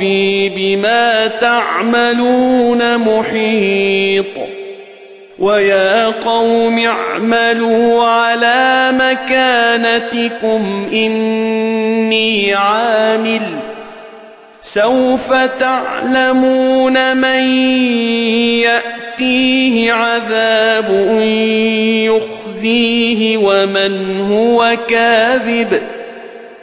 رَبِّي بِمَا تَعْمَلُونَ مُحِيطٌ وَيَا قَوْمِ اعْمَلُوا عَلَى مَكَانَتِكُمْ إِنِّي عَامِلٌ سَوْفَ تَعْلَمُونَ مَن يَأْتِيهِ عَذَابٌ يُخْزِيهِ وَمَنْ هُوَ كَاذِبٌ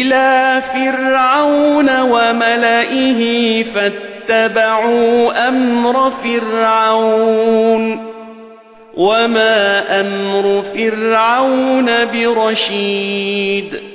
إِلَىٰ فِرْعَوْنَ وَمَلَئِهِ فَاتَّبَعُوا أَمْرَ فِرْعَوْنَ وَمَا أَمْرُ فِرْعَوْنَ بِرَشِيدٍ